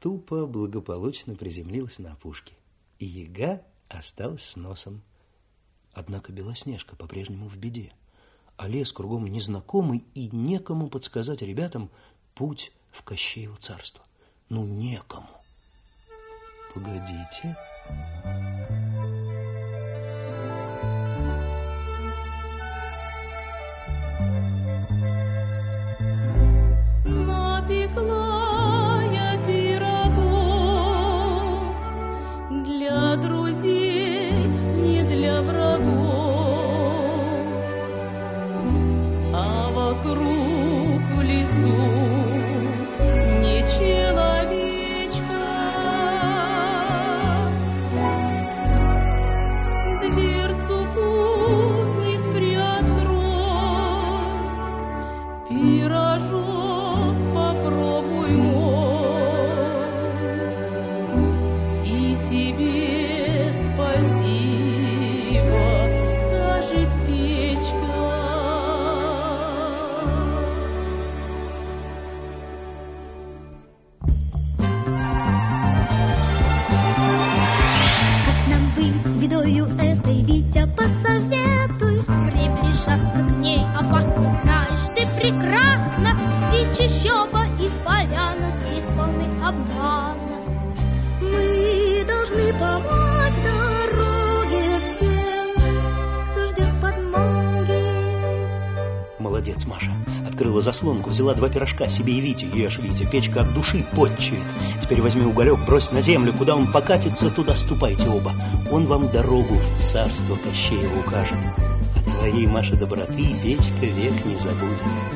тупо благополучно приземлилась на опушке. И яга осталась с носом. Однако Белоснежка по-прежнему в беде, а лес кругом незнакомый, и некому подсказать ребятам путь в Кощеево царство. Ну, некому. Погодите. Для друзей, не для врагов. А вокруг в лесу не человечка. Дверцу путник приоткрой, пирожок Молодец, Маша. Открыла заслонку, взяла два пирожка себе и Вите. Ешь, Витя, печка от души подчует. Теперь возьми уголек, брось на землю. Куда он покатится, туда ступайте оба. Он вам дорогу в царство Кощеева укажет. А твоей, Маша, доброты печка век не забудет.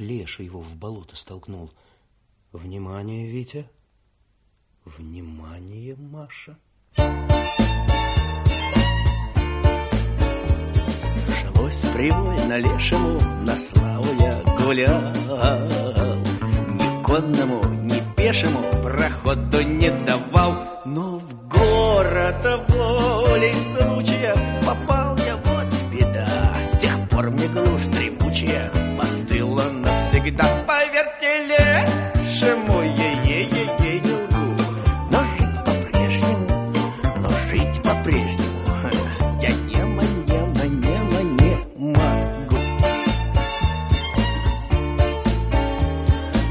Леша его в болото столкнул. Внимание, Витя. Внимание, Маша. Жилось привольно лешему, на славу я гулял. Ни конному, ни пешему проходу не давал. Но в город волей случая навсегда. Поверьте лешему, ей-ей-ей не лгу. Но жить по-прежнему, но жить по-прежнему я нема, нема, нема, не могу.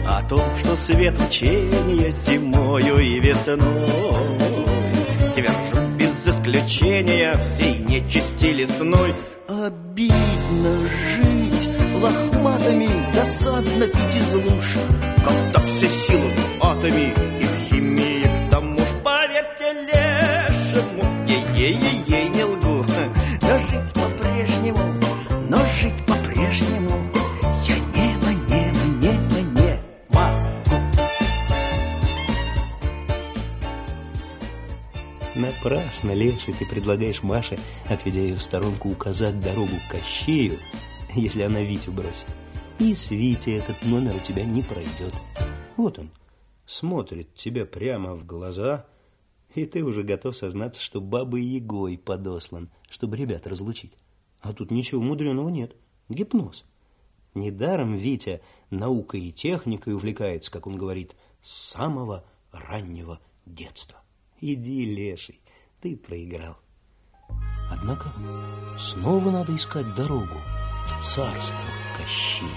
О том, что свет учения зимою и весной Твержу без исключения всей нечисти лесной Обидно жить лохматами, досадно пить из луж Когда все силы в атоме и в химии к тому ж Поверьте лешему, ей-ей-ей не лгу. Но жить по-прежнему, но жить по-прежнему Я нема, нема, нема, не могу. Напрасно, Леша, ты предлагаешь Маше, отведя ее в сторонку, указать дорогу к Кощею, если она Витю бросит. И с Витей этот номер у тебя не пройдет. Вот он, смотрит тебе прямо в глаза, и ты уже готов сознаться, что бабой Егой подослан, чтобы ребят разлучить. А тут ничего мудреного нет. Гипноз. Недаром Витя наукой и техникой увлекается, как он говорит, с самого раннего детства. Иди, леший, ты проиграл. Однако снова надо искать дорогу в царство Кощея.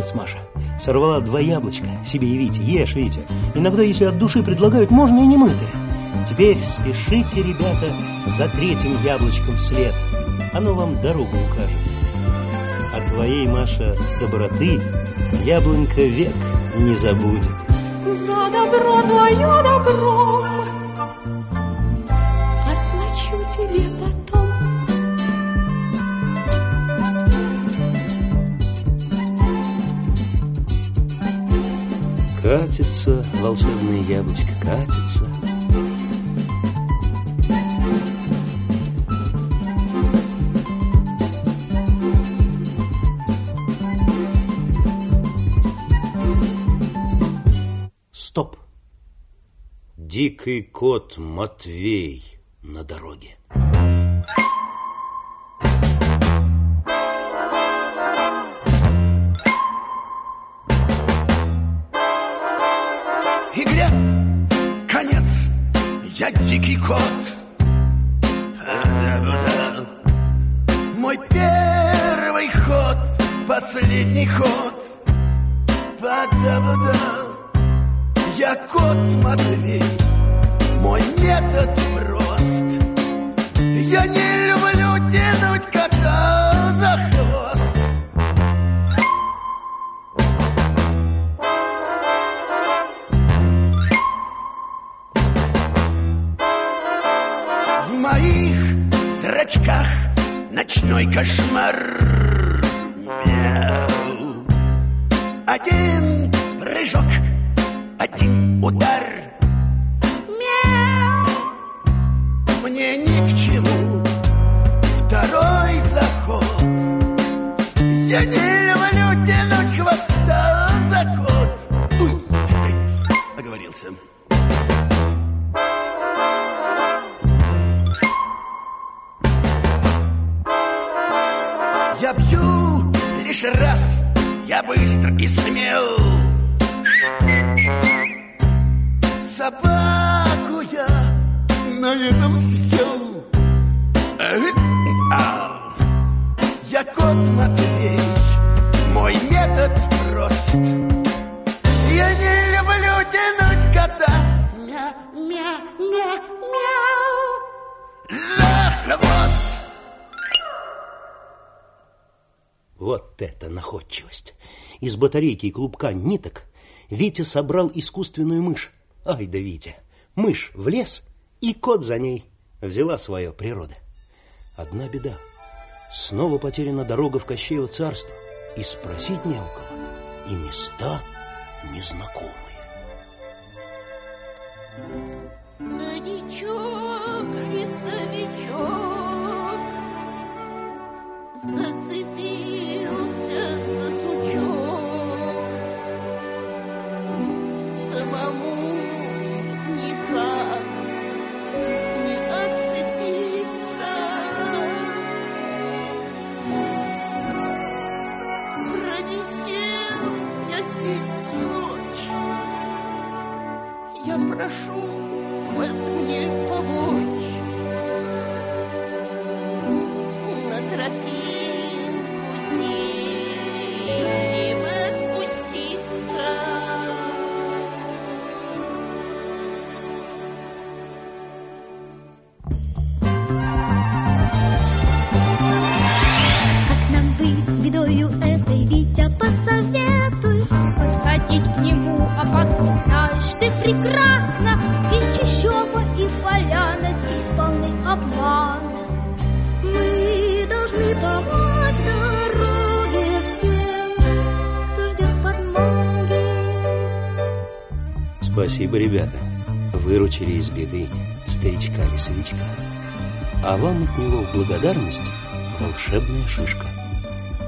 Молодец, Маша. Сорвала два яблочка. Себе и Вите. Ешь, Витя. Иногда, если от души предлагают, можно и не мытые. Теперь спешите, ребята, за третьим яблочком вслед. Оно вам дорогу укажет. А твоей, Маша, доброты яблонька век не забудет. За добро твое добром Отплачу тебе потом Катится волшебное яблочко, катится. Стоп! Дикий кот Матвей на дороге. Последний ход. Па-да-ба-да. Я кот Матвей, мой метод прост. Я не люблю тянуть кота за хвост. В моих зрачках ночной кошмар. Один прыжок, один удар. Мяу. Мне ни к чему второй заход. Я не люблю тянуть хвоста за кот. Оговорился. Я бью лишь раз, я быстр и смел. Собаку я на этом съел. Ау. Я кот Матвей, мой метод прост. Я не люблю тянуть кота. Мя, мя, мя, мяу. За хвост. Вот это находчивость! Из батарейки и клубка ниток Витя собрал искусственную мышь. Ай да Витя! Мышь в лес, и кот за ней. Взяла свое природа. Одна беда. Снова потеряна дорога в Кощеево царство. И спросить не у кого. И места незнакомые. Старичок, лесовичок, Я Спасибо, ребята. Выручили из беды старичка-лесовичка. А вам от него в благодарность волшебная шишка.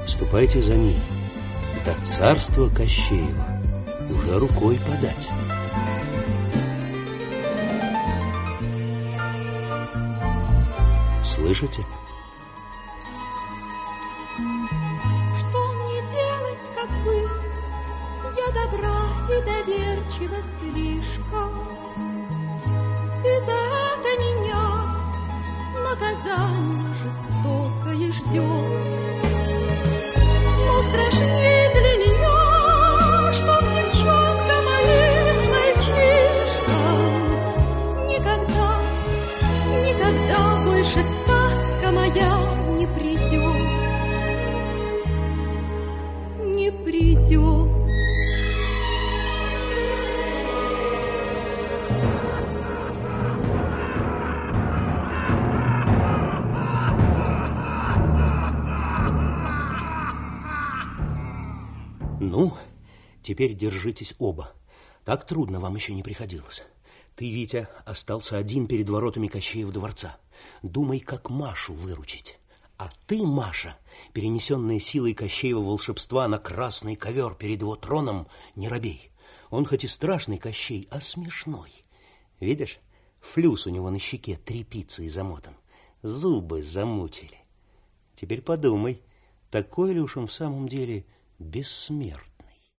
Ступайте за ней. До царства Кощеева уже рукой подать. Слышите? И доверчива слишком, И за это меня наказание жестокое ждет. Но страшнее для меня, что девчонка моим мальчишкам Никогда, никогда больше сказка моя теперь держитесь оба. Так трудно вам еще не приходилось. Ты, Витя, остался один перед воротами Кощеев дворца. Думай, как Машу выручить. А ты, Маша, перенесенная силой Кощеева волшебства на красный ковер перед его троном, не робей. Он хоть и страшный Кощей, а смешной. Видишь, флюс у него на щеке тряпицей замотан. Зубы замучили. Теперь подумай, такой ли уж он в самом деле бессмертный?